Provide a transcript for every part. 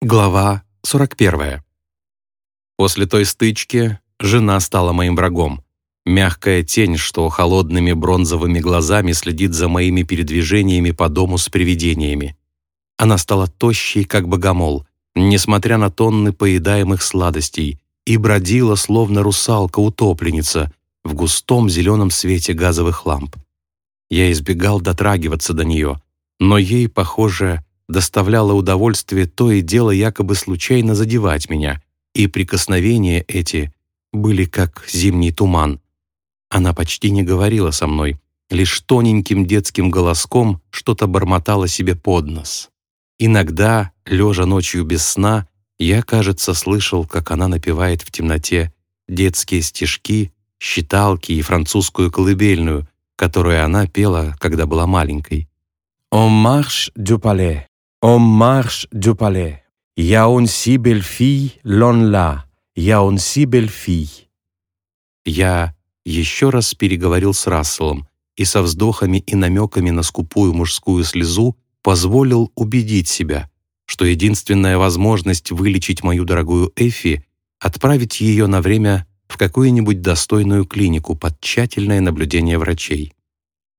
Глава 41. После той стычки жена стала моим врагом. Мягкая тень, что холодными бронзовыми глазами следит за моими передвижениями по дому с привидениями. Она стала тощей, как богомол, несмотря на тонны поедаемых сладостей, и бродила, словно русалка-утопленница, в густом зеленом свете газовых ламп. Я избегал дотрагиваться до нее, но ей, похоже, доставляло удовольствие то и дело якобы случайно задевать меня, и прикосновения эти были как зимний туман. Она почти не говорила со мной, лишь тоненьким детским голоском что-то бормотала себе под нос. Иногда, лежа ночью без сна, я, кажется, слышал, как она напевает в темноте детские стишки, считалки и французскую колыбельную, которую она пела, когда была маленькой. «On marche du palais, on marche du palais, я on si belle fille, l'on là, si belle fille». Я еще раз переговорил с Расселом и со вздохами и намеками на скупую мужскую слезу позволил убедить себя, что единственная возможность вылечить мою дорогую Эффи — отправить ее на время в какую-нибудь достойную клинику под тщательное наблюдение врачей.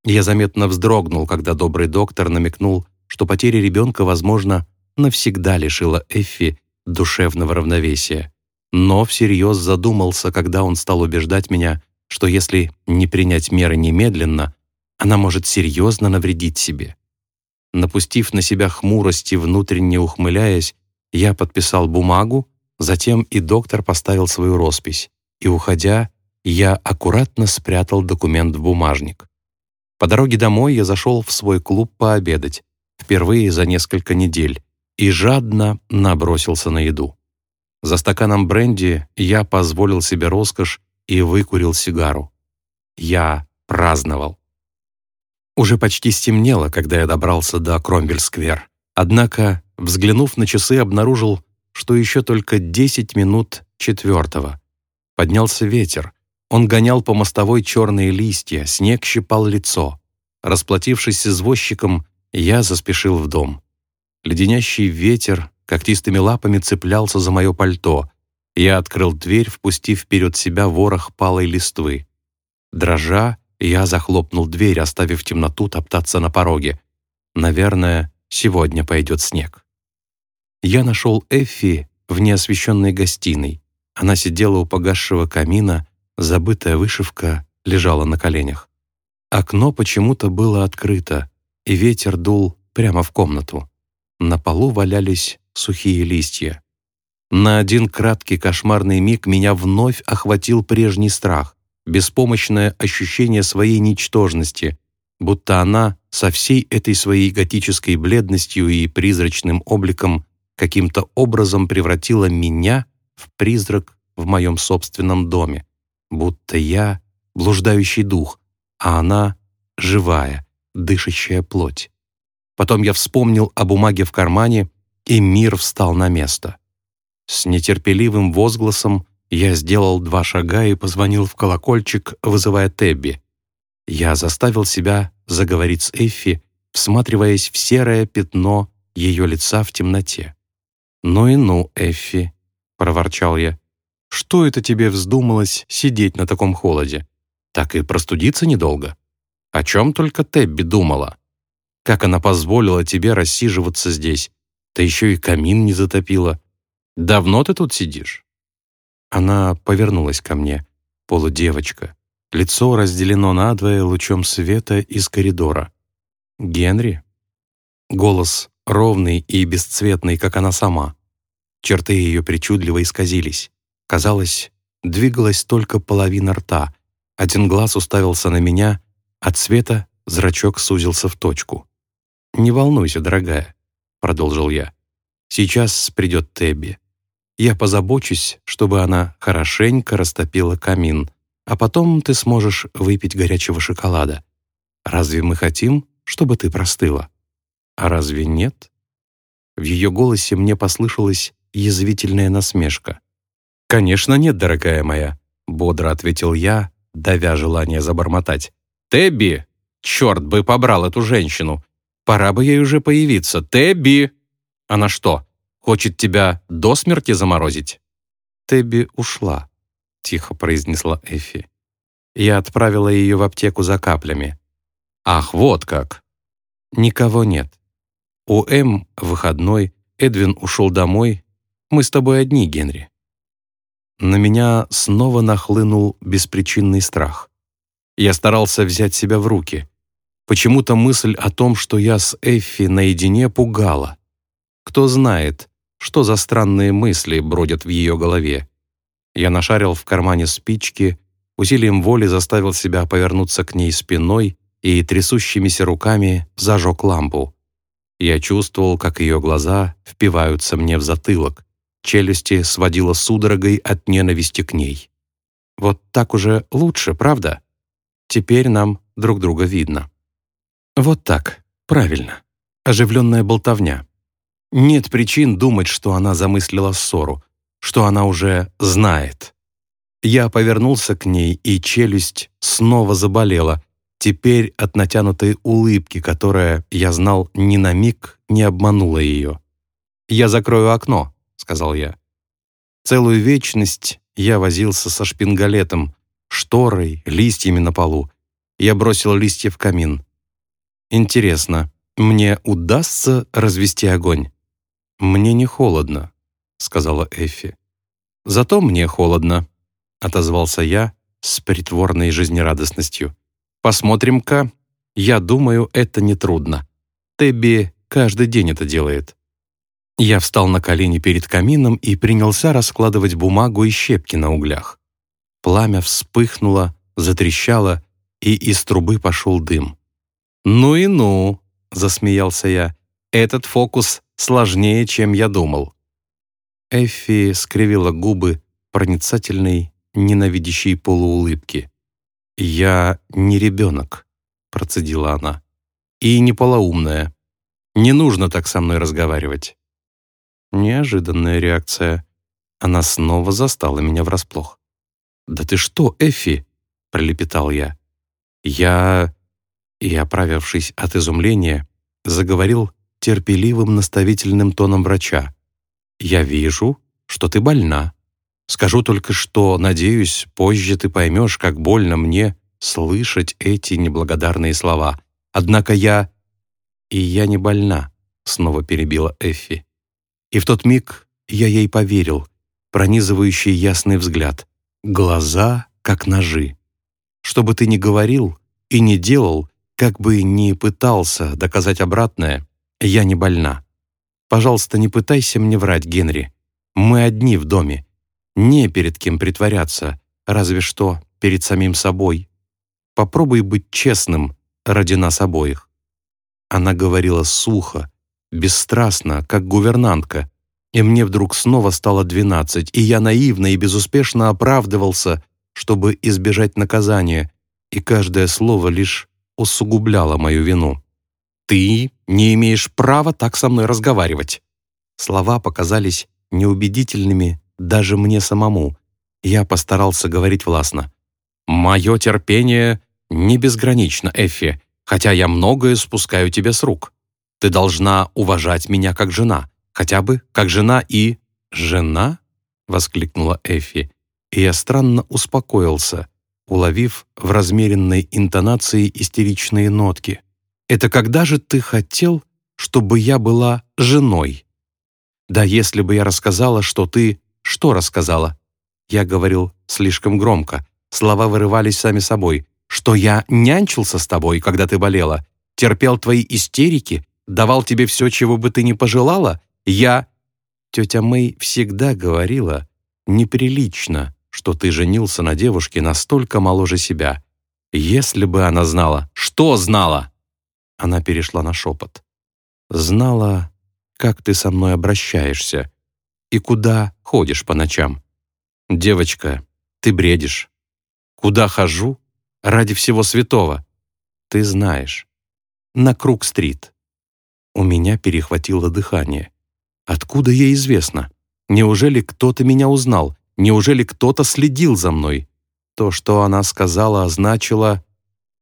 Я заметно вздрогнул, когда добрый доктор намекнул, что потеря ребенка, возможно, навсегда лишила Эффи душевного равновесия. Но всерьез задумался, когда он стал убеждать меня, что если не принять меры немедленно, она может серьезно навредить себе. Напустив на себя хмурость и внутренне ухмыляясь, я подписал бумагу, затем и доктор поставил свою роспись, и, уходя, я аккуратно спрятал документ в бумажник. По дороге домой я зашел в свой клуб пообедать, впервые за несколько недель, и жадно набросился на еду. За стаканом бренди я позволил себе роскошь и выкурил сигару. Я праздновал. Уже почти стемнело, когда я добрался до Кромвель-сквер. Однако, взглянув на часы, обнаружил, что еще только 10 минут четвертого. Поднялся ветер. Он гонял по мостовой черные листья, снег щипал лицо. Расплатившись с извозчиком, я заспешил в дом. Леденящий ветер когтистыми лапами цеплялся за мое пальто. Я открыл дверь, впустив вперед себя ворох палой листвы. Дрожа, я захлопнул дверь, оставив темноту топтаться на пороге. Наверное, сегодня пойдет снег. Я нашел Эффи в неосвещенной гостиной. Она сидела у погасшего камина, забытая вышивка лежала на коленях. Окно почему-то было открыто, и ветер дул прямо в комнату. На полу валялись сухие листья. На один краткий кошмарный миг меня вновь охватил прежний страх беспомощное ощущение своей ничтожности, будто она со всей этой своей готической бледностью и призрачным обликом каким-то образом превратила меня в призрак в моем собственном доме, будто я — блуждающий дух, а она — живая, дышащая плоть. Потом я вспомнил о бумаге в кармане, и мир встал на место. С нетерпеливым возгласом я сделал два шага и позвонил в колокольчик, вызывая Тебби. Я заставил себя заговорить с Эффи, всматриваясь в серое пятно ее лица в темноте. «Ну и ну, Эффи», — проворчал я, — «что это тебе вздумалось сидеть на таком холоде? Так и простудиться недолго. О чем только Тебби думала? Как она позволила тебе рассиживаться здесь? Ты еще и камин не затопила. Давно ты тут сидишь?» Она повернулась ко мне, полудевочка. Лицо разделено надвое лучом света из коридора. «Генри?» Голос ровный и бесцветный, как она сама. Черты ее причудливо исказились. Казалось, двигалась только половина рта. Один глаз уставился на меня, от света зрачок сузился в точку. «Не волнуйся, дорогая», — продолжил я. «Сейчас придет Тебби. Я позабочусь, чтобы она хорошенько растопила камин, а потом ты сможешь выпить горячего шоколада. Разве мы хотим, чтобы ты простыла? А разве нет?» В ее голосе мне послышалась язвительная насмешка. «Конечно нет, дорогая моя», — бодро ответил я, давя желание забормотать. «Тебби! Черт бы побрал эту женщину! Пора бы ей уже появиться! Тебби!» «Она что, Хочет тебя до смерти заморозить?» «Тебби ушла», — тихо произнесла Эфи. «Я отправила ее в аптеку за каплями». «Ах, вот как!» «Никого нет. У М выходной, Эдвин ушел домой. Мы с тобой одни, Генри». На меня снова нахлынул беспричинный страх. Я старался взять себя в руки. Почему-то мысль о том, что я с Эффи наедине, пугала. Кто знает, что за странные мысли бродят в ее голове. Я нашарил в кармане спички, усилием воли заставил себя повернуться к ней спиной и трясущимися руками зажег лампу. Я чувствовал, как ее глаза впиваются мне в затылок, челюсти сводило судорогой от ненависти к ней. Вот так уже лучше, правда? Теперь нам друг друга видно. Вот так, правильно. Оживленная болтовня. Нет причин думать, что она замыслила ссору, что она уже знает. Я повернулся к ней, и челюсть снова заболела, теперь от натянутой улыбки, которая, я знал, ни на миг не обманула ее. «Я закрою окно», — сказал я. Целую вечность я возился со шпингалетом, шторой, листьями на полу. Я бросил листья в камин. Интересно, мне удастся развести огонь? «Мне не холодно», — сказала Эффи. «Зато мне холодно», — отозвался я с притворной жизнерадостностью. «Посмотрим-ка. Я думаю, это нетрудно. Тебби каждый день это делает». Я встал на колени перед камином и принялся раскладывать бумагу и щепки на углях. Пламя вспыхнуло, затрещало, и из трубы пошел дым. «Ну и ну!» — засмеялся я. «Этот фокус сложнее, чем я думал». Эффи скривила губы проницательной, ненавидящей полуулыбки. «Я не ребенок», — процедила она, — «и не полоумная. Не нужно так со мной разговаривать». Неожиданная реакция. Она снова застала меня врасплох. «Да ты что, Эффи?» — пролепетал я. «Я...» И, оправившись от изумления, заговорил терпеливым наставительным тоном врача. «Я вижу, что ты больна. Скажу только, что, надеюсь, позже ты поймешь, как больно мне слышать эти неблагодарные слова. Однако я...» «И я не больна», — снова перебила Эффи. И в тот миг я ей поверил, пронизывающий ясный взгляд, глаза как ножи. Что бы ты ни говорил и не делал, как бы ни пытался доказать обратное, я не больна. Пожалуйста, не пытайся мне врать, Генри. Мы одни в доме. Не перед кем притворяться, разве что перед самим собой. Попробуй быть честным ради нас обоих». Она говорила сухо, бесстрастно, как гувернантка, и мне вдруг снова стало двенадцать, и я наивно и безуспешно оправдывался, чтобы избежать наказания, и каждое слово лишь усугубляло мою вину. «Ты не имеешь права так со мной разговаривать». Слова показались неубедительными даже мне самому. Я постарался говорить властно. «Мое терпение не безгранично, Эффи, хотя я многое спускаю тебе с рук. Ты должна уважать меня как жена, хотя бы как жена и...» «Жена?» — воскликнула Эффи, и я странно успокоился, уловив в размеренной интонации истеричные нотки. Это когда же ты хотел, чтобы я была женой? Да если бы я рассказала, что ты... Что рассказала? Я говорил слишком громко. Слова вырывались сами собой. Что я нянчился с тобой, когда ты болела? Терпел твои истерики? Давал тебе все, чего бы ты ни пожелала? Я... Тетя Мэй всегда говорила, неприлично, что ты женился на девушке настолько моложе себя. Если бы она знала... Что знала? Она перешла на шепот. «Знала, как ты со мной обращаешься и куда ходишь по ночам. Девочка, ты бредишь. Куда хожу? Ради всего святого. Ты знаешь. На Круг-стрит». У меня перехватило дыхание. Откуда ей известно? Неужели кто-то меня узнал? Неужели кто-то следил за мной? То, что она сказала, означало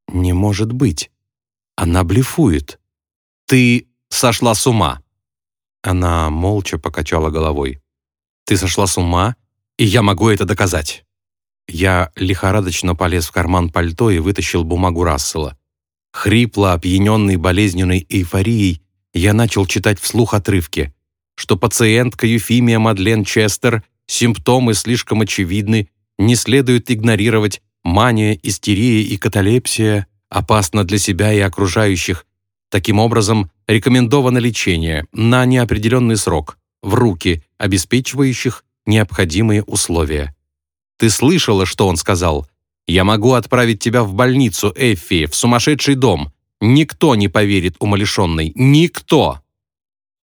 «не может быть». Она блефует. Ты сошла с ума. Она молча покачала головой. «Ты сошла с ума, и я могу это доказать». Я лихорадочно полез в карман пальто и вытащил бумагу Рассела. Хрипло, опьяненный болезненной эйфорией, я начал читать вслух отрывки, что пациентка Юфимия Мадлен Честер, симптомы слишком очевидны, не следует игнорировать, мания, истерия и каталепсия опасна для себя и окружающих. Таким образом, рекомендовано лечение на неопределенный срок в руки, обеспечивающих необходимые условия. Ты слышала, что он сказал? Я могу отправить тебя в больницу, Эффи, в сумасшедший дом. Никто не поверит умалишенной. Никто!»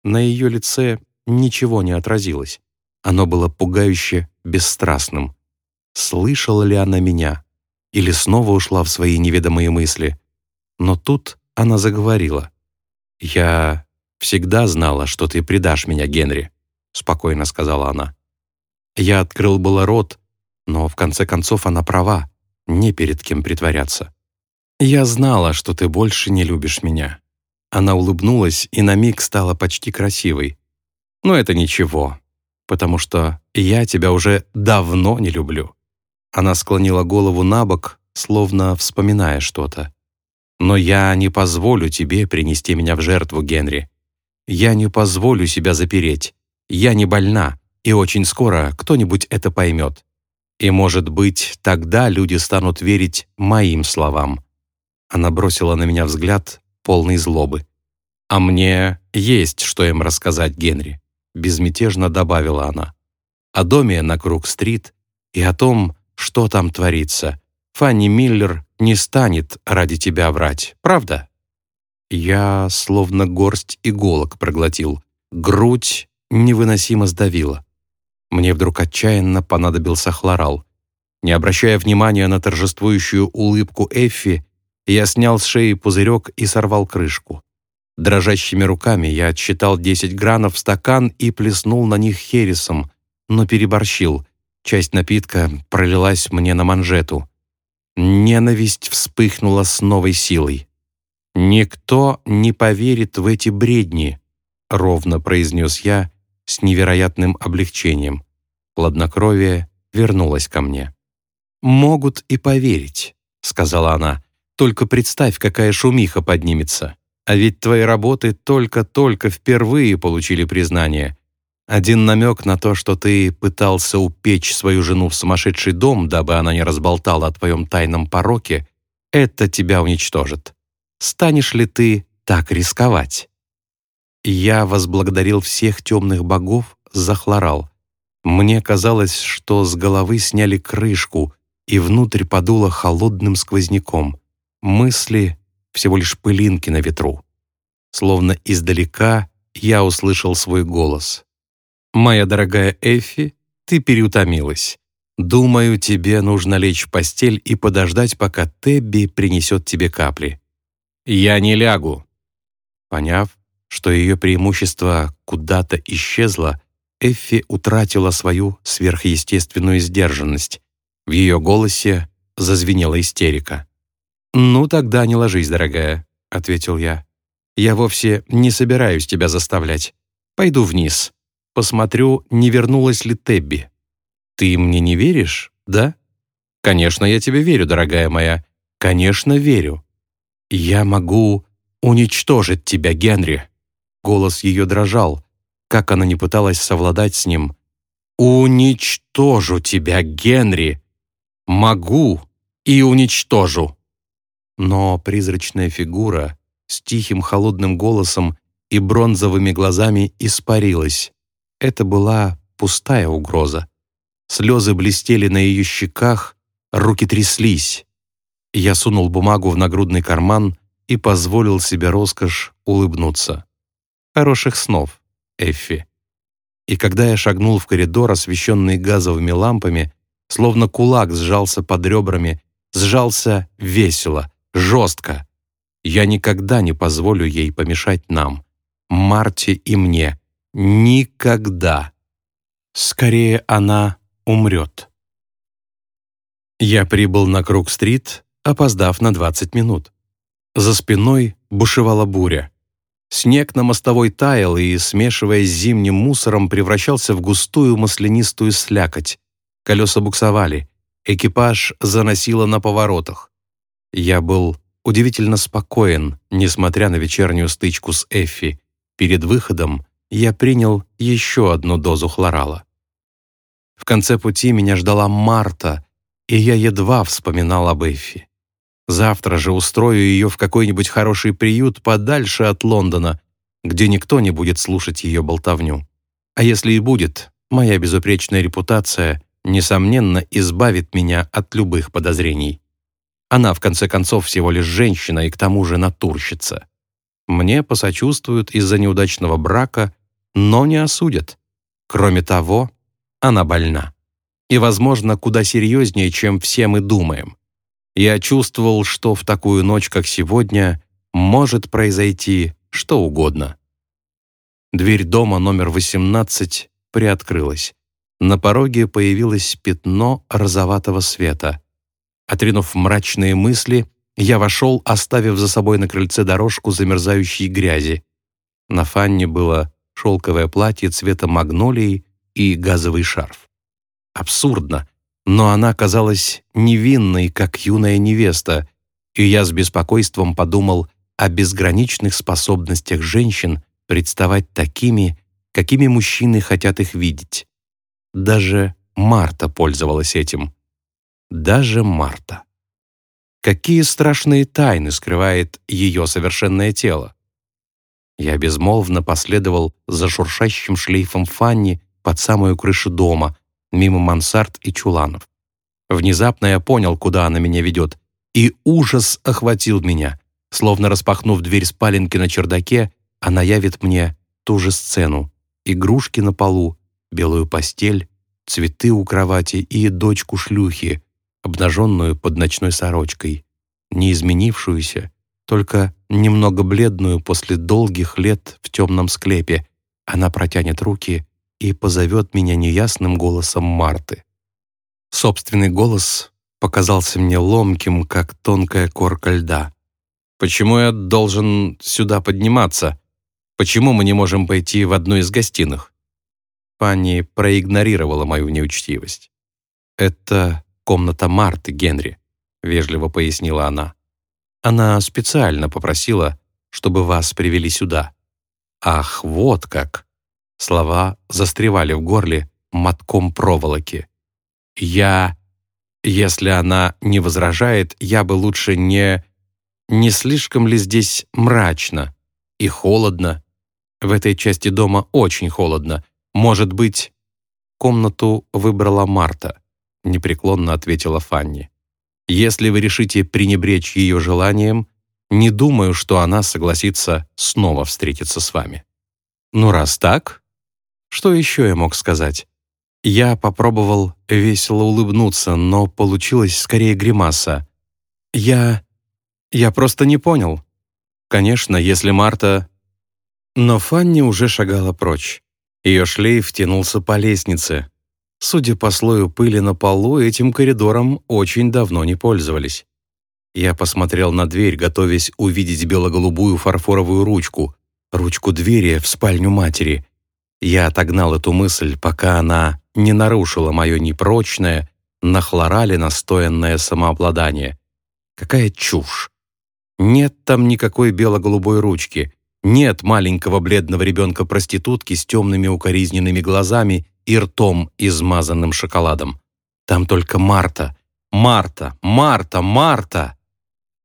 На ее лице ничего не отразилось. Оно было пугающе бесстрастным. Слышала ли она меня? Или снова ушла в свои неведомые мысли? Но тут она заговорила. «Я всегда знала, что ты предашь меня, Генри», — спокойно сказала она. Я открыл было рот, но в конце концов она права, не перед кем притворяться. «Я знала, что ты больше не любишь меня». Она улыбнулась и на миг стала почти красивой. «Но это ничего, потому что я тебя уже давно не люблю». Она склонила голову на бок, словно вспоминая что-то. «Но я не позволю тебе принести меня в жертву, Генри. Я не позволю себя запереть. Я не больна, и очень скоро кто-нибудь это поймет. И, может быть, тогда люди станут верить моим словам». Она бросила на меня взгляд, полный злобы. «А мне есть, что им рассказать, Генри», — безмятежно добавила она. «О доме на Круг-стрит и о том, что там творится. Фанни Миллер не станет ради тебя врать, правда?» Я словно горсть иголок проглотил. Грудь невыносимо сдавила. Мне вдруг отчаянно понадобился хлорал. Не обращая внимания на торжествующую улыбку Эффи, я снял с шеи пузырек и сорвал крышку. Дрожащими руками я отсчитал 10 гранов в стакан и плеснул на них хересом, но переборщил. Часть напитка пролилась мне на манжету. Ненависть вспыхнула с новой силой. «Никто не поверит в эти бредни», — ровно произнес я, с невероятным облегчением. Хладнокровие вернулось ко мне. «Могут и поверить», — сказала она. «Только представь, какая шумиха поднимется. А ведь твои работы только-только впервые получили признание. Один намек на то, что ты пытался упечь свою жену в сумасшедший дом, дабы она не разболтала о твоем тайном пороке, это тебя уничтожит. Станешь ли ты так рисковать?» Я возблагодарил всех темных богов за хлорал. Мне казалось, что с головы сняли крышку, и внутрь подуло холодным сквозняком. Мысли — всего лишь пылинки на ветру. Словно издалека я услышал свой голос. «Моя дорогая Эффи, ты переутомилась. Думаю, тебе нужно лечь в постель и подождать, пока Тебби принесет тебе капли». «Я не лягу». Поняв, что ее преимущество куда-то исчезло, Эффи утратила свою сверхъестественную сдержанность. В ее голосе зазвенела истерика. «Ну, тогда не ложись, дорогая», — ответил я. «Я вовсе не собираюсь тебя заставлять. Пойду вниз. Посмотрю, не вернулась ли Тебби. Ты мне не веришь, да?» «Конечно, я тебе верю, дорогая моя. Конечно, верю. Я могу уничтожить тебя, Генри». Голос ее дрожал, как она не пыталась совладать с ним. «Уничтожу тебя, Генри! Могу и уничтожу!» Но призрачная фигура с тихим холодным голосом и бронзовыми глазами испарилась. Это была пустая угроза. Слезы блестели на ее щеках, руки тряслись. Я сунул бумагу в нагрудный карман и позволил себе роскошь улыбнуться. Хороших снов, Эффи. И когда я шагнул в коридор, освещенный газовыми лампами, словно кулак сжался под ребрами, сжался весело, жестко. Я никогда не позволю ей помешать нам, Марте и мне. Никогда. Скорее она умрет. Я прибыл на Круг-стрит, опоздав на 20 минут. За спиной бушевала буря. Снег на мостовой таял и, смешиваясь с зимним мусором, превращался в густую маслянистую слякоть. Колеса буксовали, экипаж заносило на поворотах. Я был удивительно спокоен, несмотря на вечернюю стычку с Эффи. Перед выходом я принял еще одну дозу хлорала. В конце пути меня ждала Марта, и я едва вспоминал об Эффи. Завтра же устрою ее в какой-нибудь хороший приют подальше от Лондона, где никто не будет слушать ее болтовню. А если и будет, моя безупречная репутация, несомненно, избавит меня от любых подозрений. Она, в конце концов, всего лишь женщина и к тому же натурщица. Мне посочувствуют из-за неудачного брака, но не осудят. Кроме того, она больна. И, возможно, куда серьезнее, чем все мы думаем. Я чувствовал, что в такую ночь, как сегодня, может произойти что угодно. Дверь дома номер 18 приоткрылась. На пороге появилось пятно розоватого света. Отринув мрачные мысли, я вошел, оставив за собой на крыльце дорожку замерзающей грязи. На Фанне было шелковое платье цвета магнолии и газовый шарф. Абсурдно, но она казалась невинной, как юная невеста, и я с беспокойством подумал о безграничных способностях женщин представать такими, какими мужчины хотят их видеть. Даже Марта пользовалась этим. Даже Марта. Какие страшные тайны скрывает ее совершенное тело? Я безмолвно последовал за шуршащим шлейфом Фанни под самую крышу дома, мимо мансард и чуланов. Внезапно я понял, куда она меня ведет, и ужас охватил меня. Словно распахнув дверь спаленки на чердаке, она явит мне ту же сцену. Игрушки на полу, белую постель, цветы у кровати и дочку шлюхи, обнаженную под ночной сорочкой, не изменившуюся, только немного бледную после долгих лет в темном склепе. Она протянет руки и позовет меня неясным голосом Марты. Собственный голос показался мне ломким, как тонкая корка льда. «Почему я должен сюда подниматься? Почему мы не можем пойти в одну из гостиных?» Пани проигнорировала мою неучтивость. «Это комната Марты, Генри», — вежливо пояснила она. «Она специально попросила, чтобы вас привели сюда». «Ах, вот как!» Слова застревали в горле мотком проволоки. «Я... Если она не возражает, я бы лучше не... Не слишком ли здесь мрачно и холодно? В этой части дома очень холодно. Может быть...» Комнату выбрала Марта, непреклонно ответила Фанни. «Если вы решите пренебречь ее желанием, не думаю, что она согласится снова встретиться с вами». «Ну, раз так, что еще я мог сказать? Я попробовал весело улыбнуться, но получилась скорее гримаса. Я... я просто не понял. Конечно, если Марта... Но Фанни уже шагала прочь. Ее шлейф тянулся по лестнице. Судя по слою пыли на полу, этим коридором очень давно не пользовались. Я посмотрел на дверь, готовясь увидеть бело-голубую фарфоровую ручку, ручку двери в спальню матери. Я отогнал эту мысль, пока она не нарушила мое непрочное, на хлорале настоянное самообладание. Какая чушь! Нет там никакой бело-голубой ручки, нет маленького бледного ребенка-проститутки с темными укоризненными глазами и ртом, измазанным шоколадом. Там только Марта. Марта, Марта, Марта!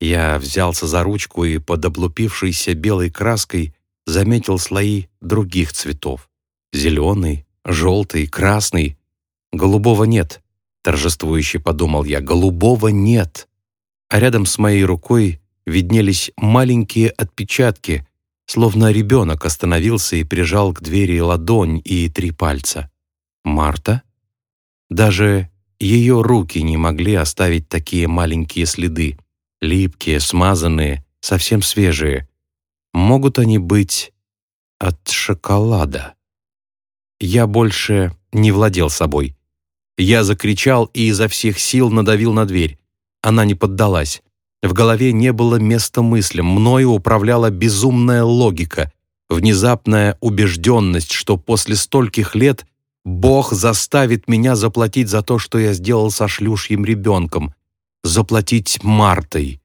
Я взялся за ручку и под облупившейся белой краской заметил слои других цветов. Зеленый, желтый, красный. Голубого нет, торжествующе подумал я. Голубого нет. А рядом с моей рукой виднелись маленькие отпечатки, словно ребенок остановился и прижал к двери ладонь и три пальца. Марта? Даже ее руки не могли оставить такие маленькие следы, липкие, смазанные, совсем свежие. Могут они быть от шоколада? Я больше не владел собой. Я закричал и изо всех сил надавил на дверь. Она не поддалась. В голове не было места мыслям, мною управляла безумная логика. внезапная убежденность, что после стольких лет Бог заставит меня заплатить за то, что я сделал со шлюшьим ребенком, заплатить Мартой.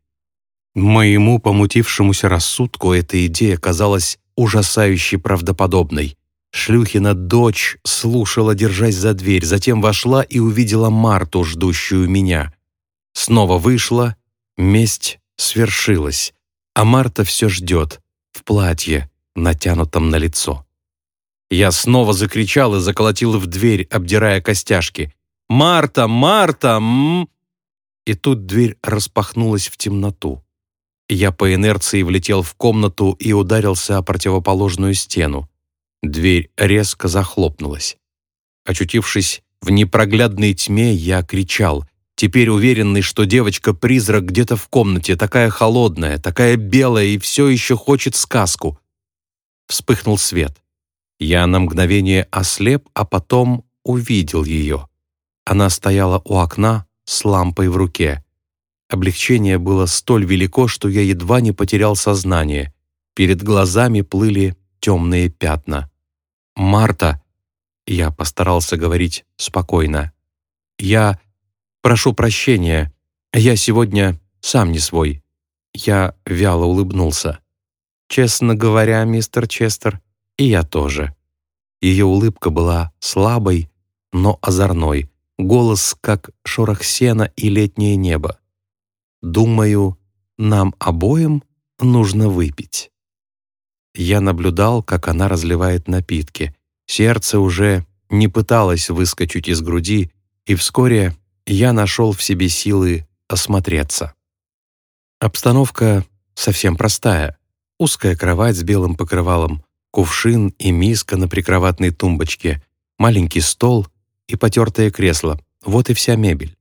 Моему помутившемуся рассудку эта идея казалась ужасающе правдоподобной. Шлюхина дочь слушала, держась за дверь, затем вошла и увидела Марту, ждущую меня. Снова вышла, месть свершилась, а Марта все ждет, в платье, натянутом на лицо. Я снова закричал и заколотил в дверь, обдирая костяшки. «Марта! Марта! М И тут дверь распахнулась в темноту. Я по инерции влетел в комнату и ударился о противоположную стену. Дверь резко захлопнулась. Очутившись в непроглядной тьме, я кричал, теперь уверенный, что девочка-призрак где-то в комнате, такая холодная, такая белая и все еще хочет сказку. Вспыхнул свет. Я на мгновение ослеп, а потом увидел ее. Она стояла у окна с лампой в руке. Облегчение было столь велико, что я едва не потерял сознание. Перед глазами плыли темные пятна. «Марта!» Я постарался говорить спокойно. «Я прошу прощения. Я сегодня сам не свой». Я вяло улыбнулся. «Честно говоря, мистер Честер, и я тоже. Ее улыбка была слабой, но озорной, голос как шорох сена и летнее небо. «Думаю, нам обоим нужно выпить». Я наблюдал, как она разливает напитки. Сердце уже не пыталось выскочить из груди, и вскоре я нашел в себе силы осмотреться. Обстановка совсем простая. Узкая кровать с белым покрывалом, кувшин и миска на прикроватной тумбочке, маленький стол и потертое кресло. Вот и вся мебель.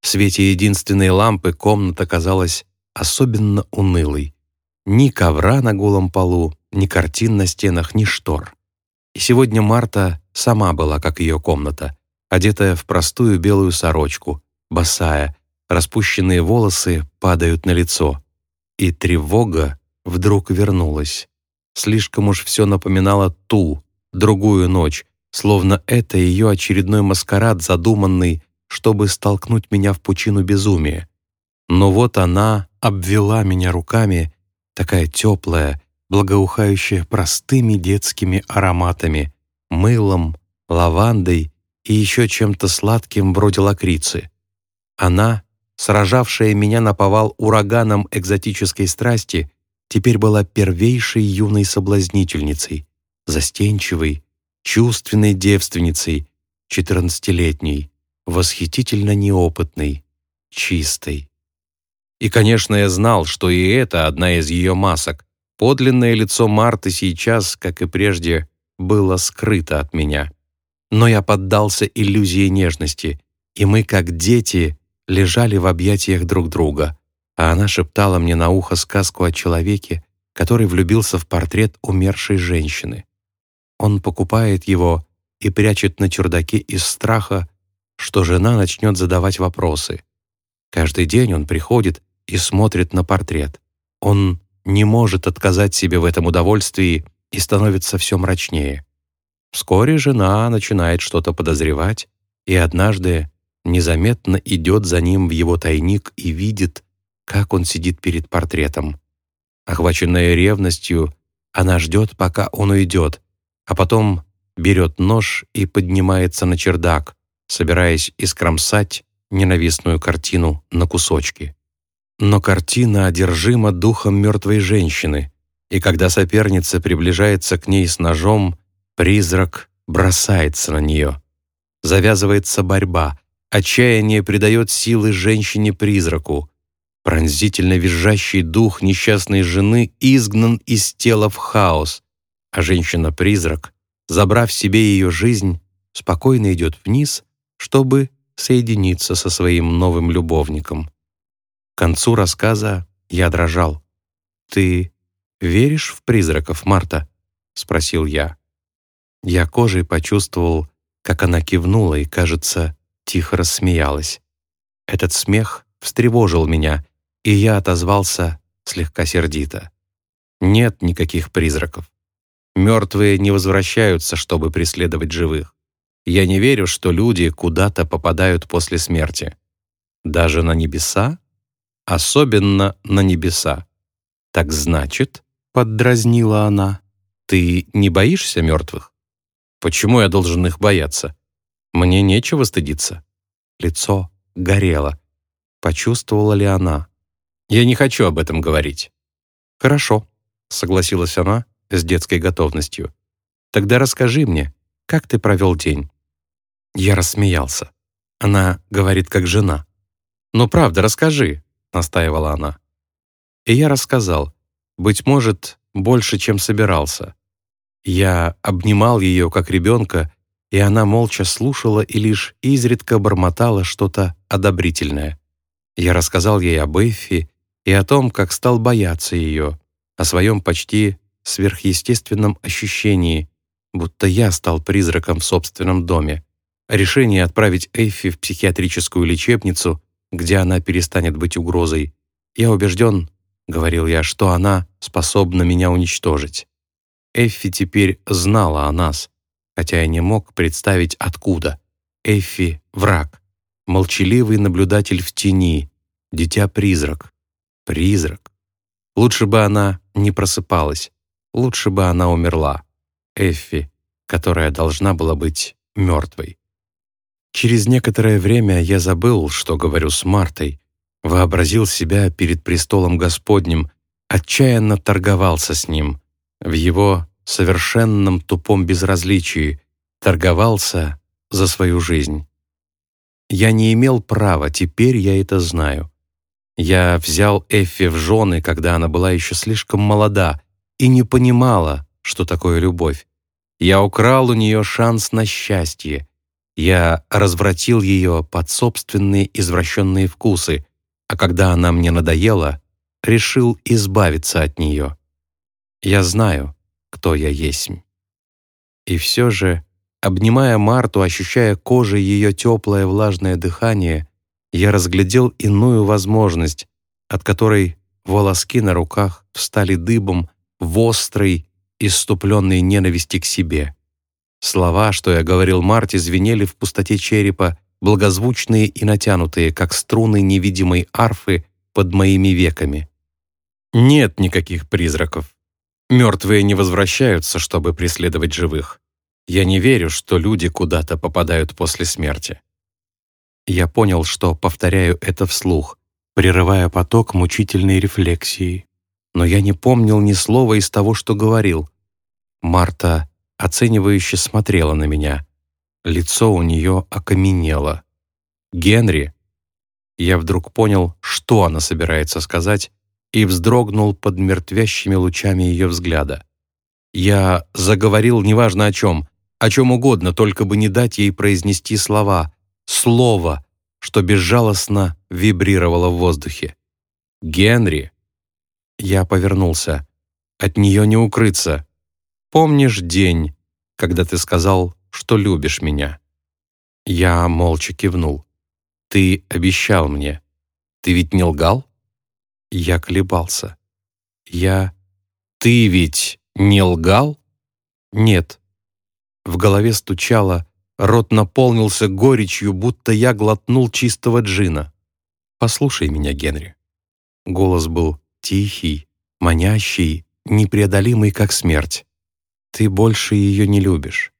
В свете единственной лампы комната казалась особенно унылой. Ни ковра на голом полу, ни картин на стенах, ни штор. И сегодня Марта сама была, как ее комната, одетая в простую белую сорочку, босая, распущенные волосы падают на лицо. И тревога вдруг вернулась. Слишком уж все напоминало ту, другую ночь, словно это ее очередной маскарад, задуманный, чтобы столкнуть меня в пучину безумия. Но вот она обвела меня руками, такая теплая, благоухающая простыми детскими ароматами, мылом, лавандой и еще чем-то сладким вроде лакрицы. Она, сражавшая меня на повал ураганом экзотической страсти, теперь была первейшей юной соблазнительницей, застенчивой, чувственной девственницей, четырнадцатилетней, восхитительно неопытной, чистой. И, конечно, я знал, что и это одна из ее масок. Подлинное лицо Марты сейчас, как и прежде, было скрыто от меня. Но я поддался иллюзии нежности, и мы, как дети, лежали в объятиях друг друга, а она шептала мне на ухо сказку о человеке, который влюбился в портрет умершей женщины. Он покупает его и прячет на чердаке из страха, что жена начнет задавать вопросы. Каждый день он приходит и смотрит на портрет. Он не может отказать себе в этом удовольствии и становится все мрачнее. Вскоре жена начинает что-то подозревать, и однажды незаметно идет за ним в его тайник и видит, как он сидит перед портретом. Охваченная ревностью, она ждет, пока он уйдет, а потом берет нож и поднимается на чердак, собираясь искромсать ненавистную картину на кусочки. Но картина одержима духом мертвой женщины, и когда соперница приближается к ней с ножом, призрак бросается на нее. Завязывается борьба, отчаяние придает силы женщине-призраку, Пронзительно визжащий дух несчастной жены изгнан из тела в хаос, а женщина-призрак, забрав себе ее жизнь, спокойно идет вниз, чтобы соединиться со своим новым любовником. К концу рассказа я дрожал. «Ты веришь в призраков, Марта?» — спросил я. Я кожей почувствовал, как она кивнула и, кажется, тихо рассмеялась. Этот смех встревожил меня, и я отозвался слегка сердито. Нет никаких призраков. Мертвые не возвращаются, чтобы преследовать живых. Я не верю, что люди куда-то попадают после смерти. Даже на небеса? Особенно на небеса. Так значит, поддразнила она, ты не боишься мертвых? Почему я должен их бояться? Мне нечего стыдиться. Лицо горело. Почувствовала ли она? Я не хочу об этом говорить. Хорошо, согласилась она с детской готовностью. Тогда расскажи мне, как ты провел день? Я рассмеялся. Она говорит как жена. «Ну правда, расскажи», — настаивала она. И я рассказал, быть может, больше, чем собирался. Я обнимал ее, как ребенка, и она молча слушала и лишь изредка бормотала что-то одобрительное. Я рассказал ей об Эффи и о том, как стал бояться ее, о своем почти сверхъестественном ощущении, будто я стал призраком в собственном доме, о решении отправить Эффи в психиатрическую лечебницу, где она перестанет быть угрозой. Я убежден, — говорил я, — что она способна меня уничтожить. Эффи теперь знала о нас, хотя я не мог представить, откуда. Эффи — враг, молчаливый наблюдатель в тени, дитя-призрак. Призрак. Лучше бы она не просыпалась, лучше бы она умерла. Эффи, которая должна была быть мертвой. Через некоторое время я забыл, что говорю с Мартой, вообразил себя перед престолом Господним, отчаянно торговался с ним, в его совершенном тупом безразличии, торговался за свою жизнь. Я не имел права, теперь я это знаю. Я взял Эффи в жены, когда она была еще слишком молода и не понимала, что такое любовь. Я украл у нее шанс на счастье. Я развратил ее под собственные извращенные вкусы, а когда она мне надоела, решил избавиться от нее. Я знаю, кто я есть. И все же, обнимая Марту, ощущая кожей ее теплое влажное дыхание, я разглядел иную возможность, от которой волоски на руках встали дыбом в острой, иступленной ненависти к себе. Слова, что я говорил Марте, звенели в пустоте черепа, благозвучные и натянутые, как струны невидимой арфы под моими веками. Нет никаких призраков. Мертвые не возвращаются, чтобы преследовать живых. Я не верю, что люди куда-то попадают после смерти. Я понял, что повторяю это вслух, прерывая поток мучительной рефлексии. Но я не помнил ни слова из того, что говорил. Марта оценивающе смотрела на меня. Лицо у нее окаменело. «Генри!» Я вдруг понял, что она собирается сказать, и вздрогнул под мертвящими лучами ее взгляда. Я заговорил неважно о чем, о чем угодно, только бы не дать ей произнести слова, слово, что безжалостно вибрировало в воздухе. «Генри!» Я повернулся. От нее не укрыться. «Помнишь день, когда ты сказал, что любишь меня?» Я молча кивнул. «Ты обещал мне. Ты ведь не лгал?» Я колебался. «Я... Ты ведь не лгал?» «Нет». В голове стучало, рот наполнился горечью, будто я глотнул чистого джина. «Послушай меня, Генри». Голос был тихий, манящий, непреодолимый, как смерть. «Ты больше ее не любишь.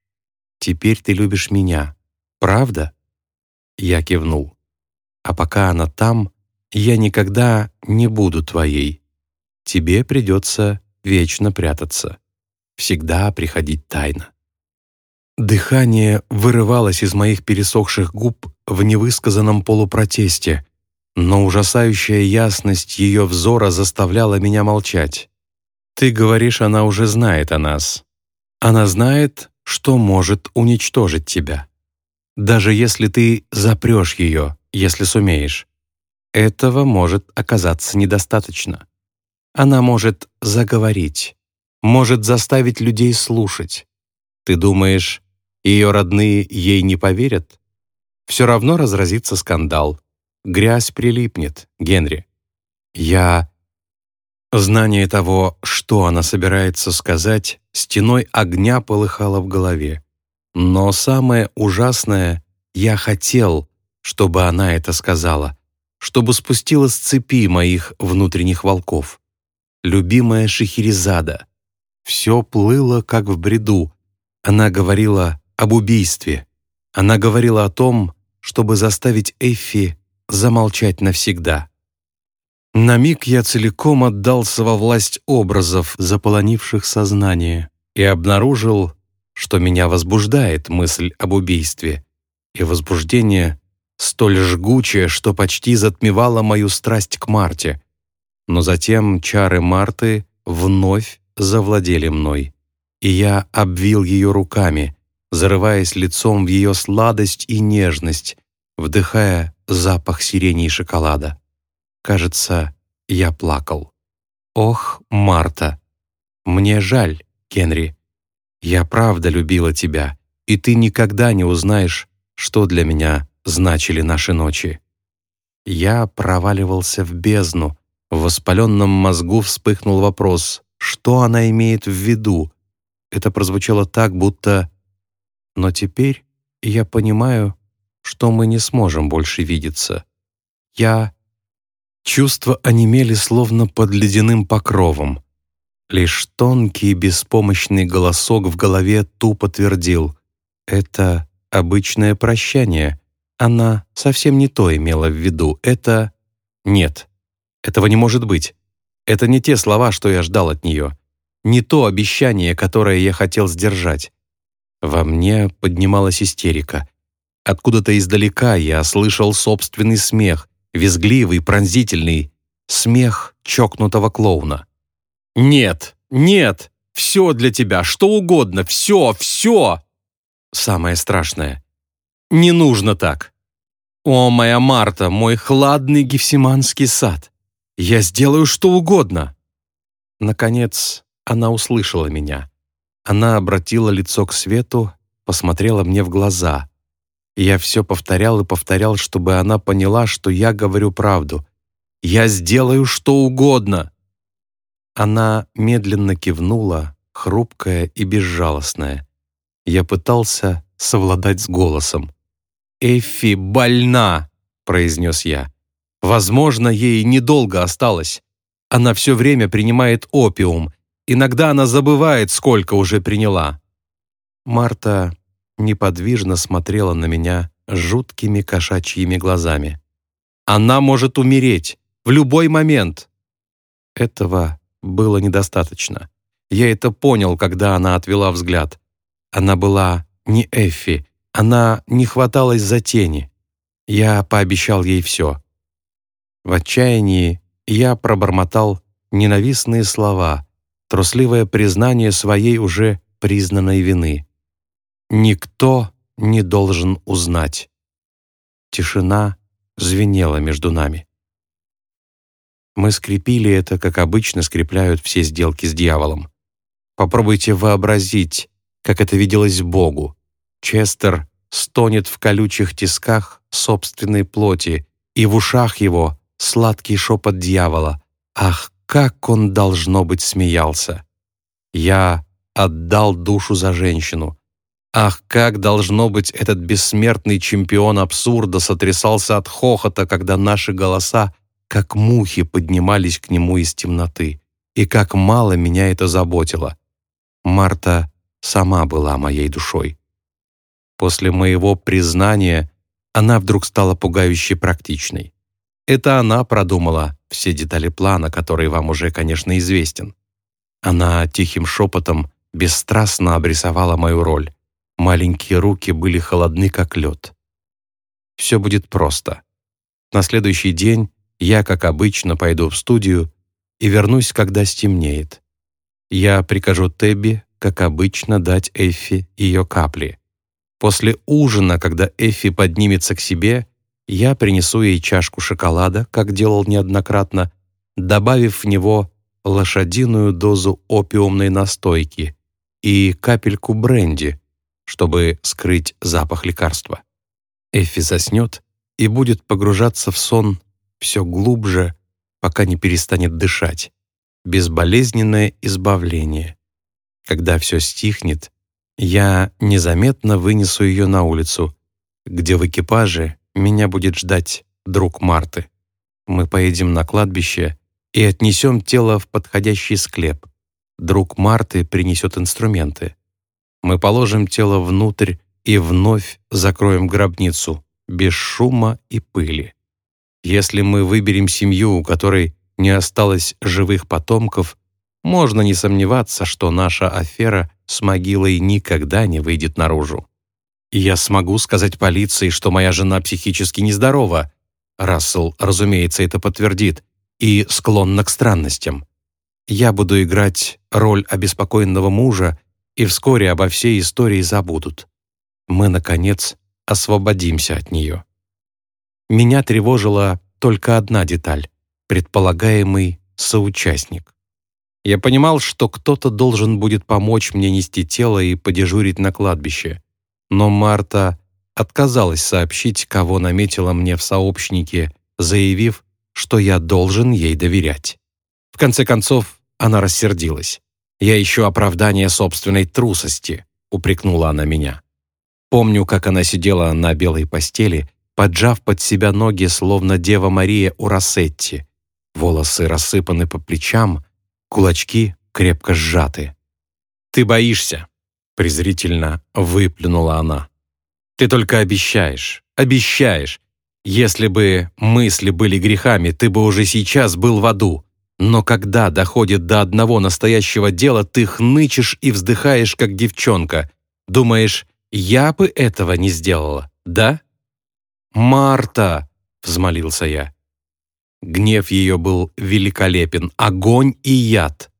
Теперь ты любишь меня. Правда?» Я кивнул. «А пока она там, я никогда не буду твоей. Тебе придется вечно прятаться, всегда приходить тайно». Дыхание вырывалось из моих пересохших губ в невысказанном полупротесте, но ужасающая ясность ее взора заставляла меня молчать. «Ты говоришь, она уже знает о нас. Она знает, что может уничтожить тебя. Даже если ты запрешь ее, если сумеешь. Этого может оказаться недостаточно. Она может заговорить, может заставить людей слушать. Ты думаешь, ее родные ей не поверят? Все равно разразится скандал. Грязь прилипнет, Генри. Я... Знание того, что она собирается сказать, стеной огня полыхало в голове. Но самое ужасное — я хотел, чтобы она это сказала, чтобы спустила с цепи моих внутренних волков. Любимая Шахерезада. Все плыло, как в бреду. Она говорила об убийстве. Она говорила о том, чтобы заставить Эффи замолчать навсегда. На миг я целиком отдался во власть образов, заполонивших сознание, и обнаружил, что меня возбуждает мысль об убийстве, и возбуждение столь жгучее, что почти затмевало мою страсть к Марте. Но затем чары Марты вновь завладели мной, и я обвил ее руками, зарываясь лицом в ее сладость и нежность, вдыхая запах сирени и шоколада. Кажется, я плакал. «Ох, Марта! Мне жаль, Генри. Я правда любила тебя, и ты никогда не узнаешь, что для меня значили наши ночи». Я проваливался в бездну. В воспаленном мозгу вспыхнул вопрос, что она имеет в виду. Это прозвучало так, будто... Но теперь я понимаю, что мы не сможем больше видеться. Я... Чувства онемели словно под ледяным покровом. Лишь тонкий беспомощный голосок в голове тупо твердил «Это обычное прощание. Она совсем не то имела в виду. Это... Нет, этого не может быть. Это не те слова, что я ждал от нее. Не то обещание, которое я хотел сдержать. Во мне поднималась истерика. Откуда-то издалека я слышал собственный смех, визгливый, пронзительный, смех чокнутого клоуна. «Нет, нет, все для тебя, что угодно, все, все!» Самое страшное. «Не нужно так!» «О, моя Марта, мой хладный гефсиманский сад! Я сделаю что угодно!» Наконец, она услышала меня. Она обратила лицо к свету, посмотрела мне в глаза — я все повторял и повторял, чтобы она поняла, что я говорю правду. «Я сделаю что угодно!» Она медленно кивнула, хрупкая и безжалостная. Я пытался совладать с голосом. «Эффи больна!» — произнес я. «Возможно, ей недолго осталось. Она все время принимает опиум. Иногда она забывает, сколько уже приняла». Марта неподвижно смотрела на меня жуткими кошачьими глазами. «Она может умереть в любой момент!» Этого было недостаточно. Я это понял, когда она отвела взгляд. Она была не Эффи, она не хваталась за тени. Я пообещал ей все. В отчаянии я пробормотал ненавистные слова, трусливое признание своей уже признанной вины. Никто не должен узнать. Тишина звенела между нами. Мы скрепили это, как обычно скрепляют все сделки с дьяволом. Попробуйте вообразить, как это виделось Богу. Честер стонет в колючих тисках собственной плоти, и в ушах его сладкий шепот дьявола. Ах, как он, должно быть, смеялся! Я отдал душу за женщину, Ах, как, должно быть, этот бессмертный чемпион абсурда сотрясался от хохота, когда наши голоса, как мухи, поднимались к нему из темноты. И как мало меня это заботило. Марта сама была моей душой. После моего признания она вдруг стала пугающе практичной. Это она продумала все детали плана, который вам уже, конечно, известен. Она тихим шепотом бесстрастно обрисовала мою роль. Маленькие руки были холодны, как лед. Все будет просто. На следующий день я, как обычно, пойду в студию и вернусь, когда стемнеет. Я прикажу Тебби, как обычно, дать Эффи ее капли. После ужина, когда Эффи поднимется к себе, я принесу ей чашку шоколада, как делал неоднократно, добавив в него лошадиную дозу опиумной настойки и капельку бренди, чтобы скрыть запах лекарства. Эффи заснет и будет погружаться в сон все глубже, пока не перестанет дышать. безболезненное избавление. Когда все стихнет, я незаметно вынесу ее на улицу, где в экипаже меня будет ждать друг Марты. Мы поедем на кладбище и отнесем тело в подходящий склеп. Друг Марты принесет инструменты. Мы положим тело внутрь и вновь закроем гробницу, без шума и пыли. Если мы выберем семью, у которой не осталось живых потомков, можно не сомневаться, что наша афера с могилой никогда не выйдет наружу. Я смогу сказать полиции, что моя жена психически нездорова. Рассел, разумеется, это подтвердит, и склонна к странностям. Я буду играть роль обеспокоенного мужа, и вскоре обо всей истории забудут. Мы, наконец, освободимся от нее. Меня тревожила только одна деталь — предполагаемый соучастник. Я понимал, что кто-то должен будет помочь мне нести тело и подежурить на кладбище. Но Марта отказалась сообщить, кого наметила мне в сообщнике, заявив, что я должен ей доверять. В конце концов, она рассердилась. «Я ищу оправдание собственной трусости», — упрекнула она меня. Помню, как она сидела на белой постели, поджав под себя ноги, словно Дева Мария у Рассетти. Волосы рассыпаны по плечам, кулачки крепко сжаты. «Ты боишься», — презрительно выплюнула она. «Ты только обещаешь, обещаешь. Если бы мысли были грехами, ты бы уже сейчас был в аду. Но когда доходит до одного настоящего дела, ты хнычешь и вздыхаешь, как девчонка. Думаешь, я бы этого не сделала, да? «Марта!» — взмолился я. Гнев ее был великолепен, огонь и яд.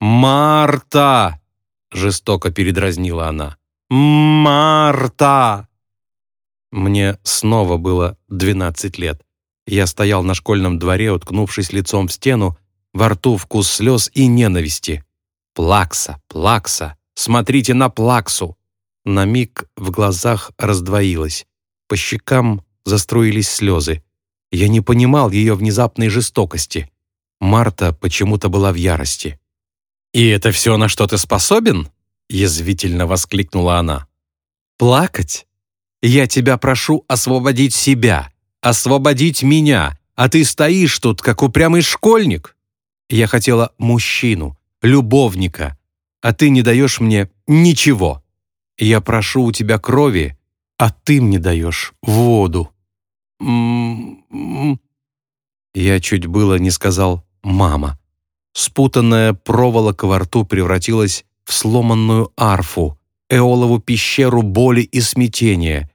«Марта!» — жестоко передразнила она. «Марта!» Мне снова было двенадцать лет. Я стоял на школьном дворе, уткнувшись лицом в стену, во рту вкус слез и ненависти. «Плакса! Плакса! Смотрите на Плаксу!» На миг в глазах раздвоилось. По щекам заструились слезы. Я не понимал ее внезапной жестокости. Марта почему-то была в ярости. «И это все, на что ты способен?» язвительно воскликнула она. «Плакать? Я тебя прошу освободить себя, освободить меня, а ты стоишь тут, как упрямый школьник. Я хотела мужчину, любовника, а ты не даешь мне ничего. Я прошу у тебя крови, а ты мне даешь воду. М-м-м. Я чуть было не сказал «мама». Спутанная проволока во рту превратилась в сломанную арфу, эолову пещеру боли и смятения.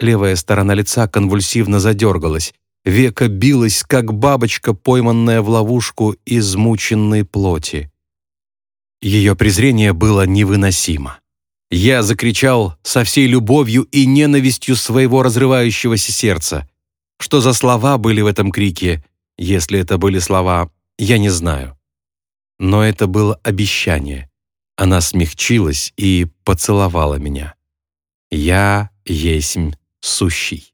Левая сторона лица конвульсивно задергалась, века билась, как бабочка, пойманная в ловушку измученной плоти. Ее презрение было невыносимо. Я закричал со всей любовью и ненавистью своего разрывающегося сердца. Что за слова были в этом крике? Если это были слова, я не знаю. Но это было обещание. Она смягчилась и поцеловала меня. Я есмь сущий.